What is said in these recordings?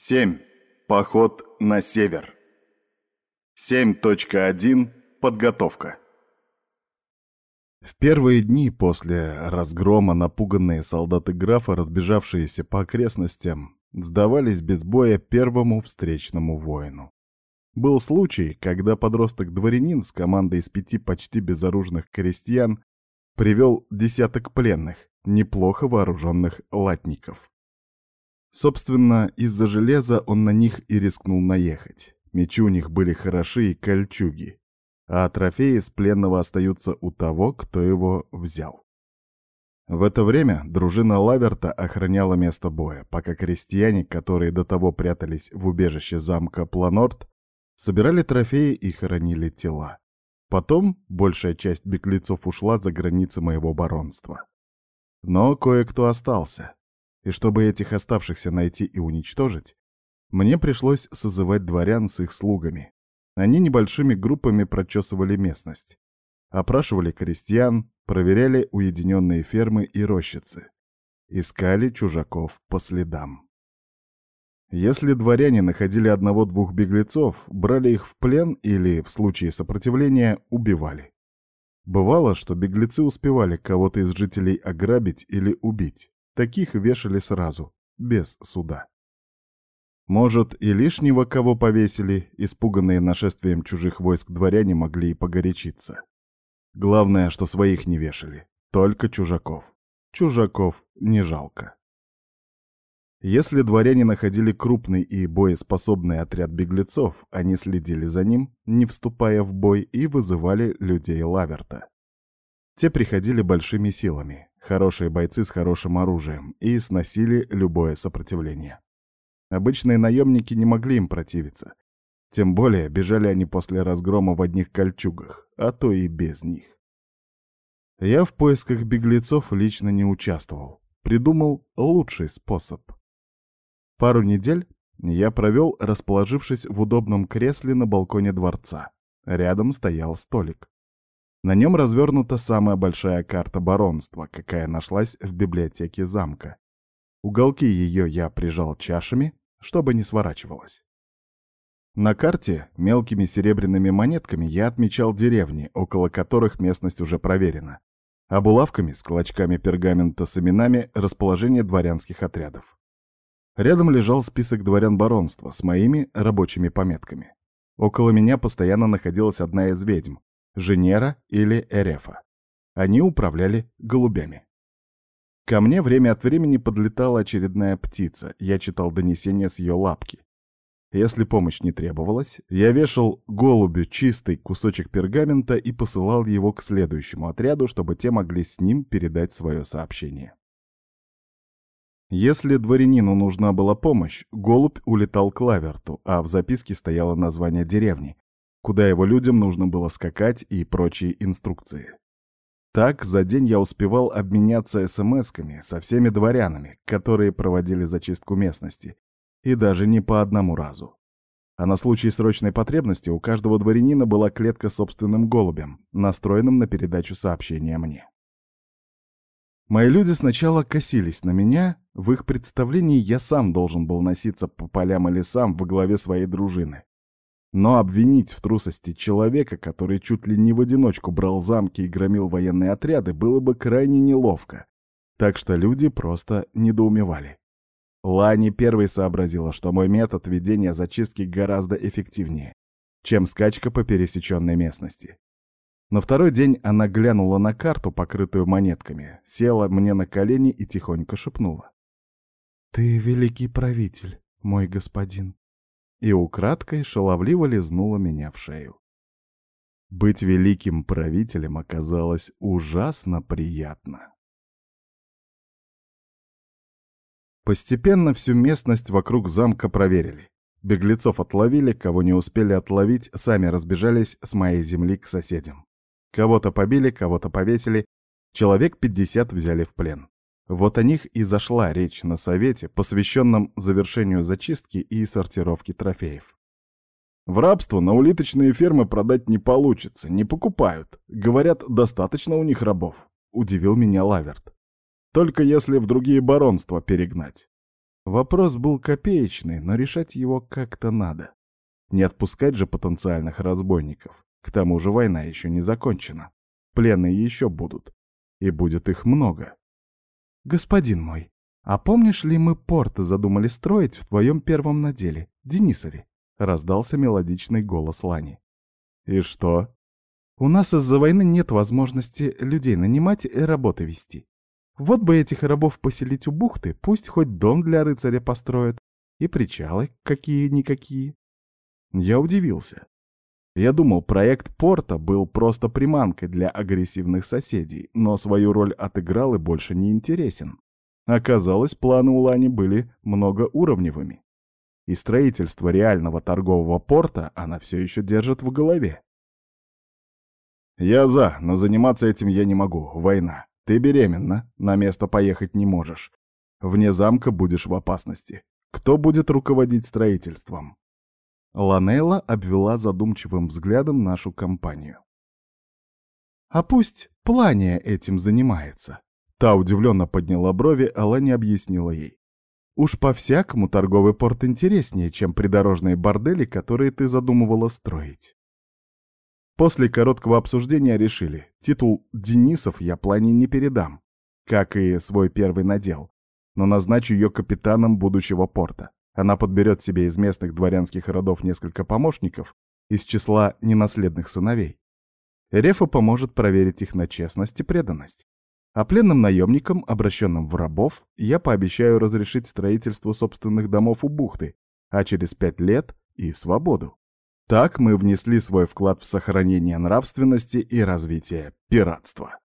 7. Поход на север. 7.1. Подготовка. В первые дни после разгрома напуганные солдаты графа, разбежавшиеся по окрестностям, сдавались без боя первому встречному воину. Был случай, когда подросток-дворянин с командой из пяти почти безоружных крестьян привел десяток пленных, неплохо вооруженных латников. Собственно, из-за железа он на них и рискнул наехать. Мечи у них были хороши и кольчуги, а трофеи с пленного остаются у того, кто его взял. В это время дружина Лаверта охраняла место боя, пока крестьяне, которые до того прятались в убежище замка Планорт, собирали трофеи и хоронили тела. Потом большая часть беглецов ушла за границы моего баронства. Но кое-кто остался, и чтобы этих оставшихся найти и уничтожить, мне пришлось созывать дворян с их слугами. Они небольшими группами прочесывали местность. Опрашивали крестьян, проверяли уединенные фермы и рощицы. Искали чужаков по следам. Если дворяне находили одного-двух беглецов, брали их в плен или, в случае сопротивления, убивали. Бывало, что беглецы успевали кого-то из жителей ограбить или убить. Таких вешали сразу, без суда. Может, и лишнего кого повесили, испуганные нашествием чужих войск дворяне могли и погорячиться. Главное, что своих не вешали, только чужаков. Чужаков не жалко. Если дворяне находили крупный и боеспособный отряд беглецов, они следили за ним, не вступая в бой, и вызывали людей Лаверта. Те приходили большими силами, Хорошие бойцы с хорошим оружием и сносили любое сопротивление. Обычные наемники не могли им противиться. Тем более бежали они после разгрома в одних кольчугах, а то и без них. Я в поисках беглецов лично не участвовал. Придумал лучший способ. Пару недель я провел, расположившись в удобном кресле на балконе дворца. Рядом стоял столик. На нем развернута самая большая карта баронства, какая нашлась в библиотеке замка. Уголки ее я прижал чашами, чтобы не сворачивалась. На карте мелкими серебряными монетками я отмечал деревни, около которых местность уже проверена, а булавками с клочками пергамента с именами расположение дворянских отрядов. Рядом лежал список дворян баронства с моими рабочими пометками. Около меня постоянно находилась одна из ведьм, Женера или Эрефа. Они управляли голубями. Ко мне время от времени подлетала очередная птица, я читал донесения с ее лапки. Если помощь не требовалась, я вешал голубю чистый кусочек пергамента и посылал его к следующему отряду, чтобы те могли с ним передать свое сообщение. Если дворянину нужна была помощь, голубь улетал к Лаверту, а в записке стояло название деревни, куда его людям нужно было скакать и прочие инструкции. Так, за день я успевал обменяться смс-ками со всеми дворянами, которые проводили зачистку местности, и даже не по одному разу. А на случай срочной потребности у каждого дворянина была клетка с собственным голубем, настроенным на передачу сообщения мне. Мои люди сначала косились на меня, в их представлении я сам должен был носиться по полям и лесам во главе своей дружины, но обвинить в трусости человека, который чуть ли не в одиночку брал замки и громил военные отряды, было бы крайне неловко. Так что люди просто недоумевали. Лани первой сообразила, что мой метод ведения зачистки гораздо эффективнее, чем скачка по пересеченной местности. На второй день она глянула на карту, покрытую монетками, села мне на колени и тихонько шепнула. «Ты великий правитель, мой господин и украдкой шаловливо лизнула меня в шею. Быть великим правителем оказалось ужасно приятно. Постепенно всю местность вокруг замка проверили. Беглецов отловили, кого не успели отловить, сами разбежались с моей земли к соседям. Кого-то побили, кого-то повесили, человек 50 взяли в плен. Вот о них и зашла речь на совете, посвященном завершению зачистки и сортировки трофеев. В рабство на улиточные фермы продать не получится, не покупают. Говорят, достаточно у них рабов. Удивил меня Лаверт. Только если в другие баронства перегнать. Вопрос был копеечный, но решать его как-то надо. Не отпускать же потенциальных разбойников. К тому же война еще не закончена. Пленные еще будут. И будет их много. «Господин мой, а помнишь ли мы порт задумали строить в твоем первом наделе, Денисове?» — раздался мелодичный голос Лани. «И что?» «У нас из-за войны нет возможности людей нанимать и работы вести. Вот бы этих рабов поселить у бухты, пусть хоть дом для рыцаря построят, и причалы какие-никакие». Я удивился. Я думал, проект порта был просто приманкой для агрессивных соседей, но свою роль отыграл и больше не интересен. Оказалось, планы у Лани были многоуровневыми. И строительство реального торгового порта она все еще держит в голове. «Я за, но заниматься этим я не могу. Война. Ты беременна, на место поехать не можешь. Вне замка будешь в опасности. Кто будет руководить строительством?» Ланелла обвела задумчивым взглядом нашу компанию. «А пусть Плания этим занимается». Та удивленно подняла брови, а Лани объяснила ей. «Уж по-всякому торговый порт интереснее, чем придорожные бордели, которые ты задумывала строить». После короткого обсуждения решили, титул Денисов я Плане не передам, как и свой первый надел, но назначу ее капитаном будущего порта. Она подберет себе из местных дворянских родов несколько помощников из числа ненаследных сыновей. Рефа поможет проверить их на честность и преданность. А пленным наемникам, обращенным в рабов, я пообещаю разрешить строительство собственных домов у бухты, а через пять лет и свободу. Так мы внесли свой вклад в сохранение нравственности и развитие пиратства.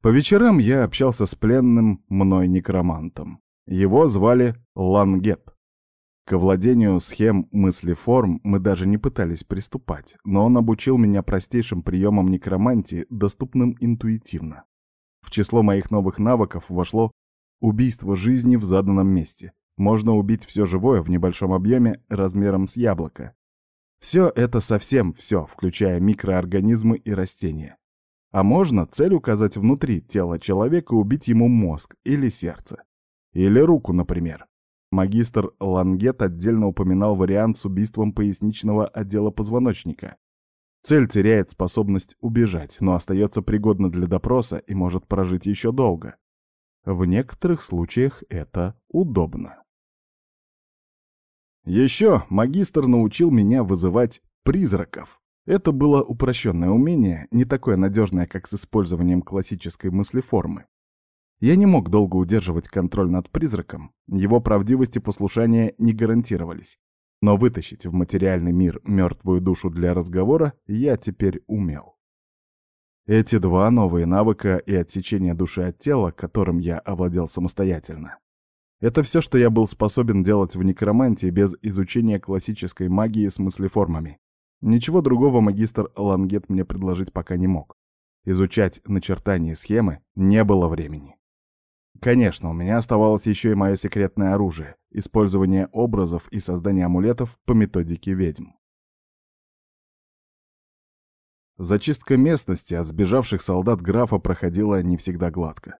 По вечерам я общался с пленным мной некромантом. Его звали Лангет. К владению схем мыслеформ мы даже не пытались приступать, но он обучил меня простейшим приемам некромантии, доступным интуитивно. В число моих новых навыков вошло убийство жизни в заданном месте. Можно убить все живое в небольшом объеме размером с яблоко. Все это совсем все, включая микроорганизмы и растения. А можно цель указать внутри тела человека и убить ему мозг или сердце. Или руку, например. Магистр Лангет отдельно упоминал вариант с убийством поясничного отдела позвоночника. Цель теряет способность убежать, но остается пригодна для допроса и может прожить еще долго. В некоторых случаях это удобно. Еще магистр научил меня вызывать призраков. Это было упрощенное умение, не такое надежное, как с использованием классической мыслеформы. Я не мог долго удерживать контроль над призраком, его правдивость и послушание не гарантировались. Но вытащить в материальный мир мертвую душу для разговора я теперь умел. Эти два новые навыка и отсечение души от тела, которым я овладел самостоятельно. Это все, что я был способен делать в некромантии без изучения классической магии с мыслеформами. Ничего другого магистр Лангет мне предложить пока не мог. Изучать начертания схемы не было времени. Конечно, у меня оставалось еще и мое секретное оружие — использование образов и создание амулетов по методике ведьм. Зачистка местности от сбежавших солдат графа проходила не всегда гладко.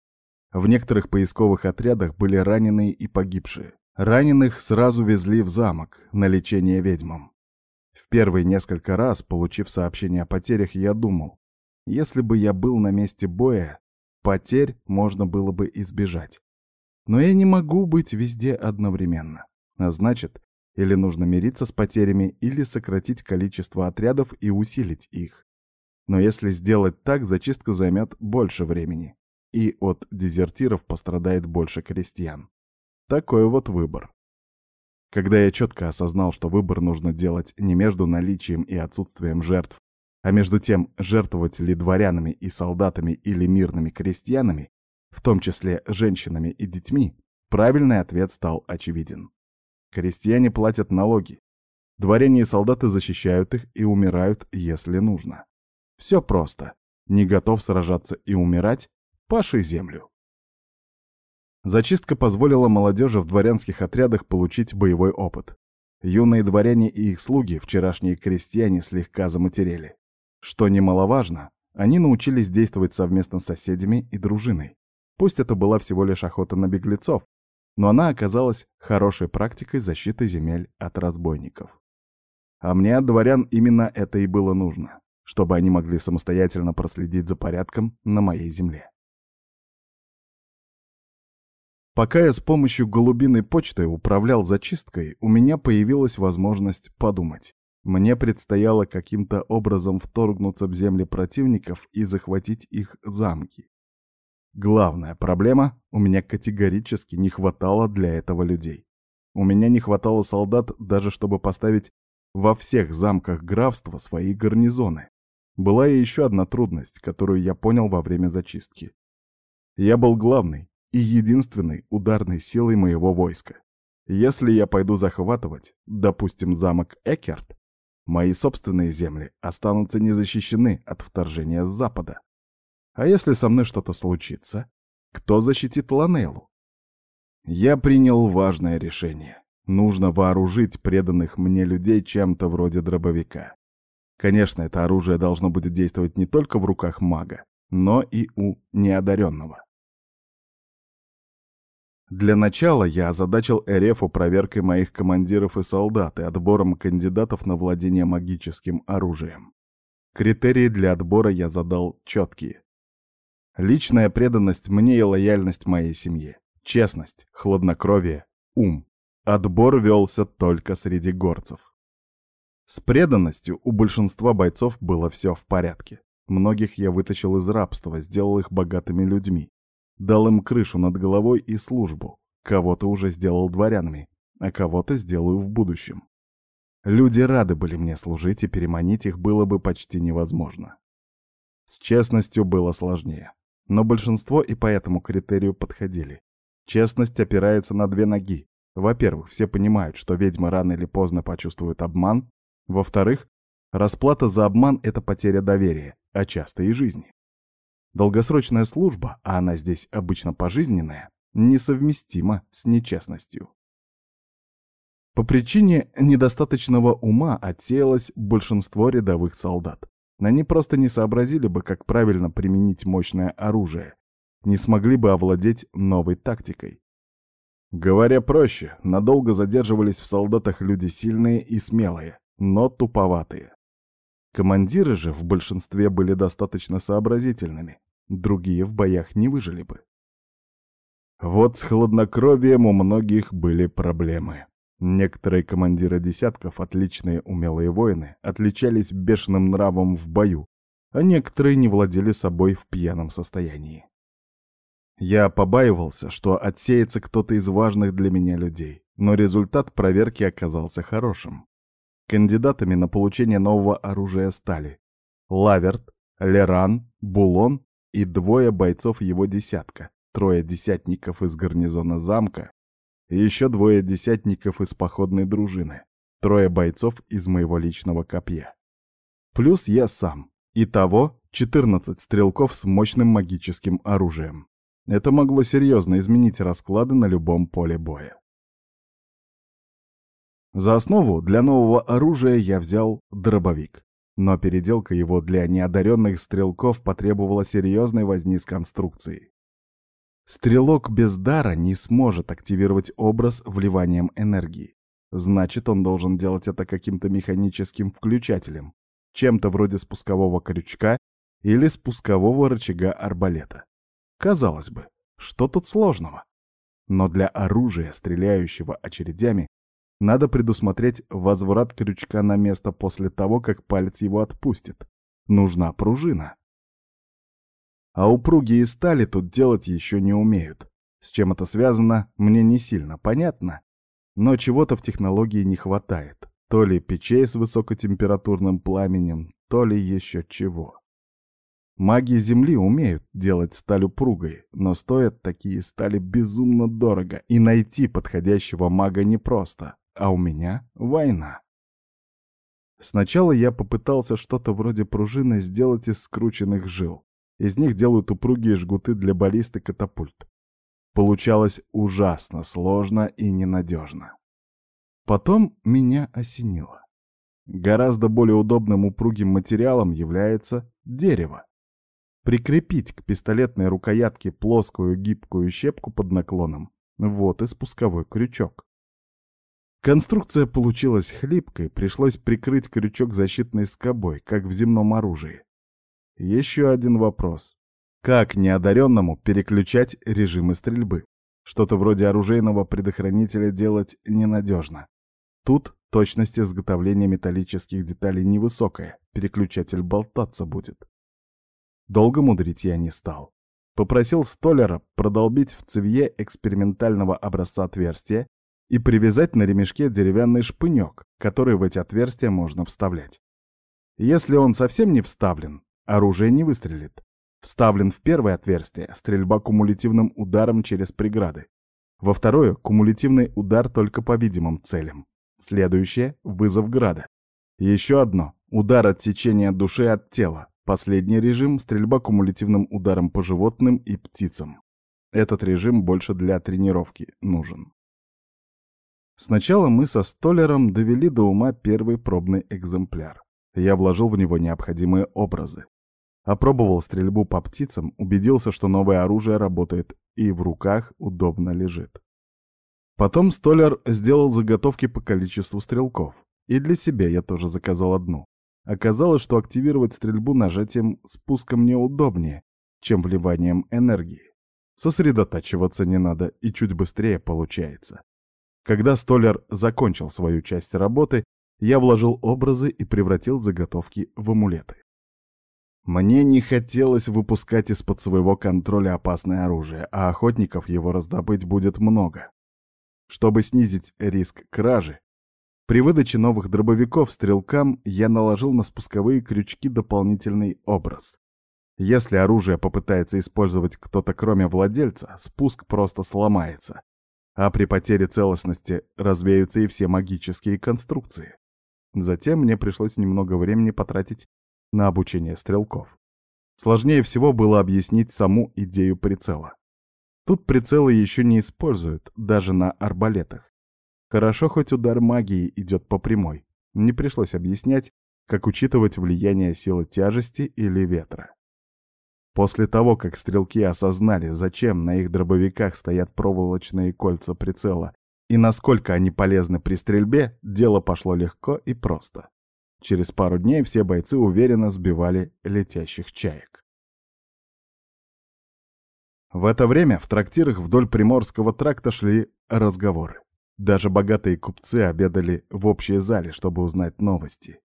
В некоторых поисковых отрядах были раненые и погибшие. Раненых сразу везли в замок на лечение ведьмам. В первые несколько раз, получив сообщение о потерях, я думал, если бы я был на месте боя, Потерь можно было бы избежать. Но я не могу быть везде одновременно. А значит, или нужно мириться с потерями, или сократить количество отрядов и усилить их. Но если сделать так, зачистка займет больше времени. И от дезертиров пострадает больше крестьян. Такой вот выбор. Когда я четко осознал, что выбор нужно делать не между наличием и отсутствием жертв, а между тем, жертвовать ли дворянами и солдатами или мирными крестьянами, в том числе женщинами и детьми, правильный ответ стал очевиден. Крестьяне платят налоги. Дворяне и солдаты защищают их и умирают, если нужно. Все просто. Не готов сражаться и умирать? Паши землю. Зачистка позволила молодежи в дворянских отрядах получить боевой опыт. Юные дворяне и их слуги, вчерашние крестьяне, слегка заматерели. Что немаловажно, они научились действовать совместно с соседями и дружиной. Пусть это была всего лишь охота на беглецов, но она оказалась хорошей практикой защиты земель от разбойников. А мне от дворян именно это и было нужно, чтобы они могли самостоятельно проследить за порядком на моей земле. Пока я с помощью голубиной почты управлял зачисткой, у меня появилась возможность подумать. Мне предстояло каким-то образом вторгнуться в земли противников и захватить их замки. Главная проблема — у меня категорически не хватало для этого людей. У меня не хватало солдат даже чтобы поставить во всех замках графства свои гарнизоны. Была и еще одна трудность, которую я понял во время зачистки. Я был главный и единственной ударной силой моего войска. Если я пойду захватывать, допустим, замок Экерт, мои собственные земли останутся незащищены от вторжения с запада. А если со мной что-то случится, кто защитит Ланеллу? Я принял важное решение. Нужно вооружить преданных мне людей чем-то вроде дробовика. Конечно, это оружие должно будет действовать не только в руках мага, но и у неодаренного. Для начала я озадачил Эрефу проверкой моих командиров и солдат и отбором кандидатов на владение магическим оружием. Критерии для отбора я задал четкие. Личная преданность мне и лояльность моей семье. Честность, хладнокровие, ум. Отбор велся только среди горцев. С преданностью у большинства бойцов было все в порядке. Многих я вытащил из рабства, сделал их богатыми людьми. Дал им крышу над головой и службу. Кого-то уже сделал дворянами, а кого-то сделаю в будущем. Люди рады были мне служить, и переманить их было бы почти невозможно. С честностью было сложнее. Но большинство и по этому критерию подходили. Честность опирается на две ноги. Во-первых, все понимают, что ведьмы рано или поздно почувствуют обман. Во-вторых, расплата за обман — это потеря доверия, а часто и жизни. Долгосрочная служба, а она здесь обычно пожизненная, несовместима с нечестностью. По причине недостаточного ума отсеялось большинство рядовых солдат. Они просто не сообразили бы, как правильно применить мощное оружие, не смогли бы овладеть новой тактикой. Говоря проще, надолго задерживались в солдатах люди сильные и смелые, но туповатые. Командиры же в большинстве были достаточно сообразительными, другие в боях не выжили бы. Вот с хладнокровием у многих были проблемы. Некоторые командиры десятков, отличные умелые воины, отличались бешеным нравом в бою, а некоторые не владели собой в пьяном состоянии. Я побаивался, что отсеется кто-то из важных для меня людей, но результат проверки оказался хорошим. Кандидатами на получение нового оружия стали Лаверт, Леран, Булон и двое бойцов его десятка, трое десятников из гарнизона замка и еще двое десятников из походной дружины, трое бойцов из моего личного копья. Плюс я сам. Итого 14 стрелков с мощным магическим оружием. Это могло серьезно изменить расклады на любом поле боя. За основу для нового оружия я взял дробовик. Но переделка его для неодаренных стрелков потребовала серьезной возни с конструкцией. Стрелок без дара не сможет активировать образ вливанием энергии. Значит, он должен делать это каким-то механическим включателем, чем-то вроде спускового крючка или спускового рычага арбалета. Казалось бы, что тут сложного? Но для оружия, стреляющего очередями, надо предусмотреть возврат крючка на место после того, как палец его отпустит. Нужна пружина. А упругие стали тут делать еще не умеют. С чем это связано, мне не сильно понятно. Но чего-то в технологии не хватает. То ли печей с высокотемпературным пламенем, то ли еще чего. Маги Земли умеют делать сталь упругой, но стоят такие стали безумно дорого, и найти подходящего мага непросто, а у меня война. Сначала я попытался что-то вроде пружины сделать из скрученных жил. Из них делают упругие жгуты для баллисты катапульт. Получалось ужасно сложно и ненадежно. Потом меня осенило. Гораздо более удобным упругим материалом является дерево. прикрепить к пистолетной рукоятке плоскую гибкую щепку под наклоном. Вот и спусковой крючок. Конструкция получилась хлипкой, пришлось прикрыть крючок защитной скобой, как в земном оружии. Еще один вопрос. Как неодаренному переключать режимы стрельбы? Что-то вроде оружейного предохранителя делать ненадежно. Тут точность изготовления металлических деталей невысокая, переключатель болтаться будет. Долго мудрить я не стал. Попросил столяра продолбить в цевье экспериментального образца отверстия и привязать на ремешке деревянный шпынек, который в эти отверстия можно вставлять. Если он совсем не вставлен, оружие не выстрелит. Вставлен в первое отверстие стрельба кумулятивным ударом через преграды. Во второе — кумулятивный удар только по видимым целям. Следующее — вызов града. Еще одно — удар отсечения души от тела. Последний режим — стрельба кумулятивным ударом по животным и птицам. Этот режим больше для тренировки нужен. Сначала мы со Столером довели до ума первый пробный экземпляр. Я вложил в него необходимые образы. Опробовал стрельбу по птицам, убедился, что новое оружие работает и в руках удобно лежит. Потом Столер сделал заготовки по количеству стрелков. И для себя я тоже заказал одну. Оказалось, что активировать стрельбу нажатием спуска мне удобнее, чем вливанием энергии. Сосредотачиваться не надо, и чуть быстрее получается. Когда Столер закончил свою часть работы, я вложил образы и превратил заготовки в амулеты. Мне не хотелось выпускать из-под своего контроля опасное оружие, а охотников его раздобыть будет много. Чтобы снизить риск кражи, при выдаче новых дробовиков стрелкам я наложил на спусковые крючки дополнительный образ. Если оружие попытается использовать кто-то кроме владельца, спуск просто сломается. А при потере целостности развеются и все магические конструкции. Затем мне пришлось немного времени потратить на обучение стрелков. Сложнее всего было объяснить саму идею прицела. Тут прицелы еще не используют, даже на арбалетах. Хорошо, хоть удар магии идет по прямой. Не пришлось объяснять, как учитывать влияние силы тяжести или ветра. После того, как стрелки осознали, зачем на их дробовиках стоят проволочные кольца прицела и насколько они полезны при стрельбе, дело пошло легко и просто. Через пару дней все бойцы уверенно сбивали летящих чаек. В это время в трактирах вдоль Приморского тракта шли разговоры. Даже богатые купцы обедали в общей зале, чтобы узнать новости.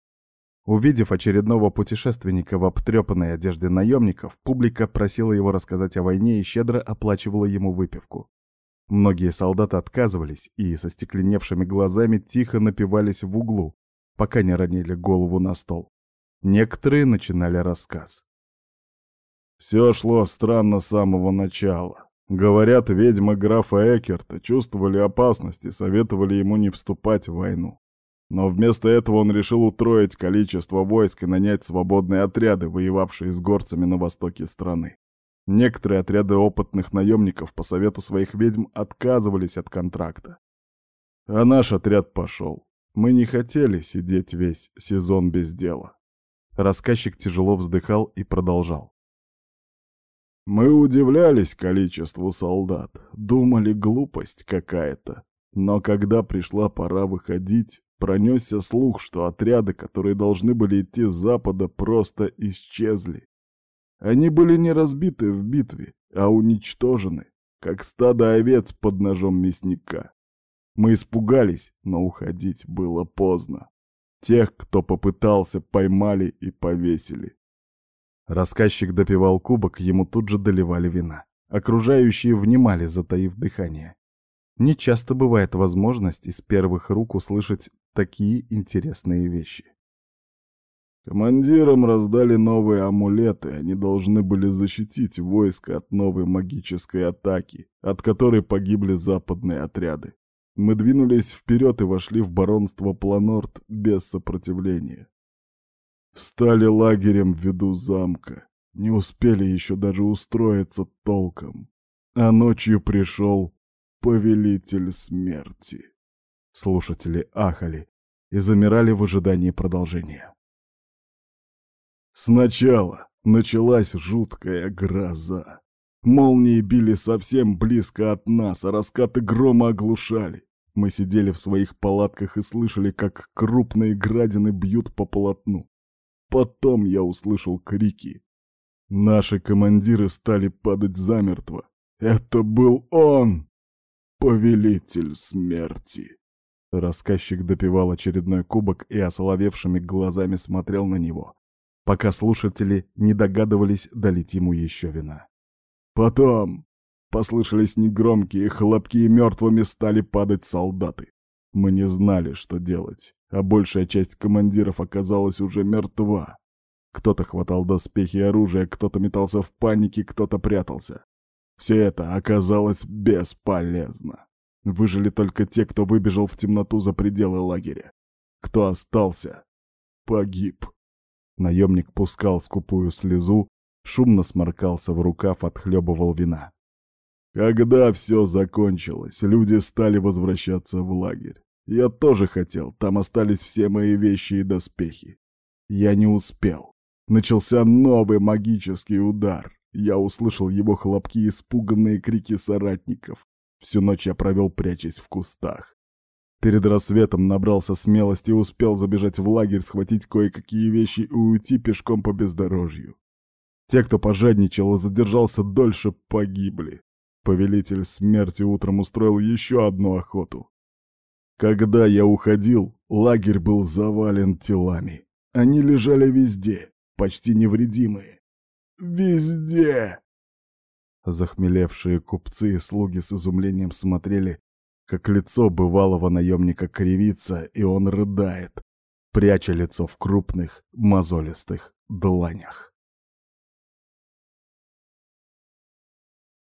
Увидев очередного путешественника в обтрепанной одежде наемников, публика просила его рассказать о войне и щедро оплачивала ему выпивку. Многие солдаты отказывались и со стекленевшими глазами тихо напивались в углу, пока не ронили голову на стол. Некоторые начинали рассказ. Все шло странно с самого начала. Говорят, ведьмы графа Экерта чувствовали опасность и советовали ему не вступать в войну. Но вместо этого он решил утроить количество войск и нанять свободные отряды, воевавшие с горцами на востоке страны. Некоторые отряды опытных наемников по совету своих ведьм отказывались от контракта. А наш отряд пошел. Мы не хотели сидеть весь сезон без дела. Рассказчик тяжело вздыхал и продолжал. Мы удивлялись количеству солдат, думали глупость какая-то. Но когда пришла пора выходить, пронесся слух, что отряды, которые должны были идти с запада, просто исчезли. Они были не разбиты в битве, а уничтожены, как стадо овец под ножом мясника. Мы испугались, но уходить было поздно. Тех, кто попытался, поймали и повесили. Рассказчик допивал кубок, ему тут же доливали вина. Окружающие внимали, затаив дыхание. Не часто бывает возможность из первых рук услышать такие интересные вещи. Командирам раздали новые амулеты, они должны были защитить войско от новой магической атаки, от которой погибли западные отряды. Мы двинулись вперед и вошли в баронство Планорт без сопротивления. Встали лагерем в виду замка. Не успели еще даже устроиться толком. А ночью пришел повелитель смерти. Слушатели ахали и замирали в ожидании продолжения. Сначала Началась жуткая гроза. Молнии били совсем близко от нас, а раскаты грома оглушали. Мы сидели в своих палатках и слышали, как крупные градины бьют по полотну. Потом я услышал крики. Наши командиры стали падать замертво. Это был он! Повелитель смерти! Рассказчик допивал очередной кубок и осоловевшими глазами смотрел на него, пока слушатели не догадывались долить ему еще вина. Потом послышались негромкие хлопки, и мертвыми стали падать солдаты. Мы не знали, что делать, а большая часть командиров оказалась уже мертва. Кто-то хватал доспехи и оружие, кто-то метался в панике, кто-то прятался. Все это оказалось бесполезно. Выжили только те, кто выбежал в темноту за пределы лагеря. Кто остался, погиб. Наемник пускал скупую слезу, шумно сморкался в рукав, отхлебывал вина. Когда все закончилось, люди стали возвращаться в лагерь. Я тоже хотел, там остались все мои вещи и доспехи. Я не успел. Начался новый магический удар. Я услышал его хлопки и испуганные крики соратников. Всю ночь я провел, прячась в кустах. Перед рассветом набрался смелости и успел забежать в лагерь, схватить кое-какие вещи и уйти пешком по бездорожью. Те, кто пожадничал и задержался дольше, погибли. Повелитель смерти утром устроил еще одну охоту. Когда я уходил, лагерь был завален телами. Они лежали везде, почти невредимые. Везде! Захмелевшие купцы и слуги с изумлением смотрели, как лицо бывалого наемника кривится, и он рыдает, пряча лицо в крупных, мозолистых дланях.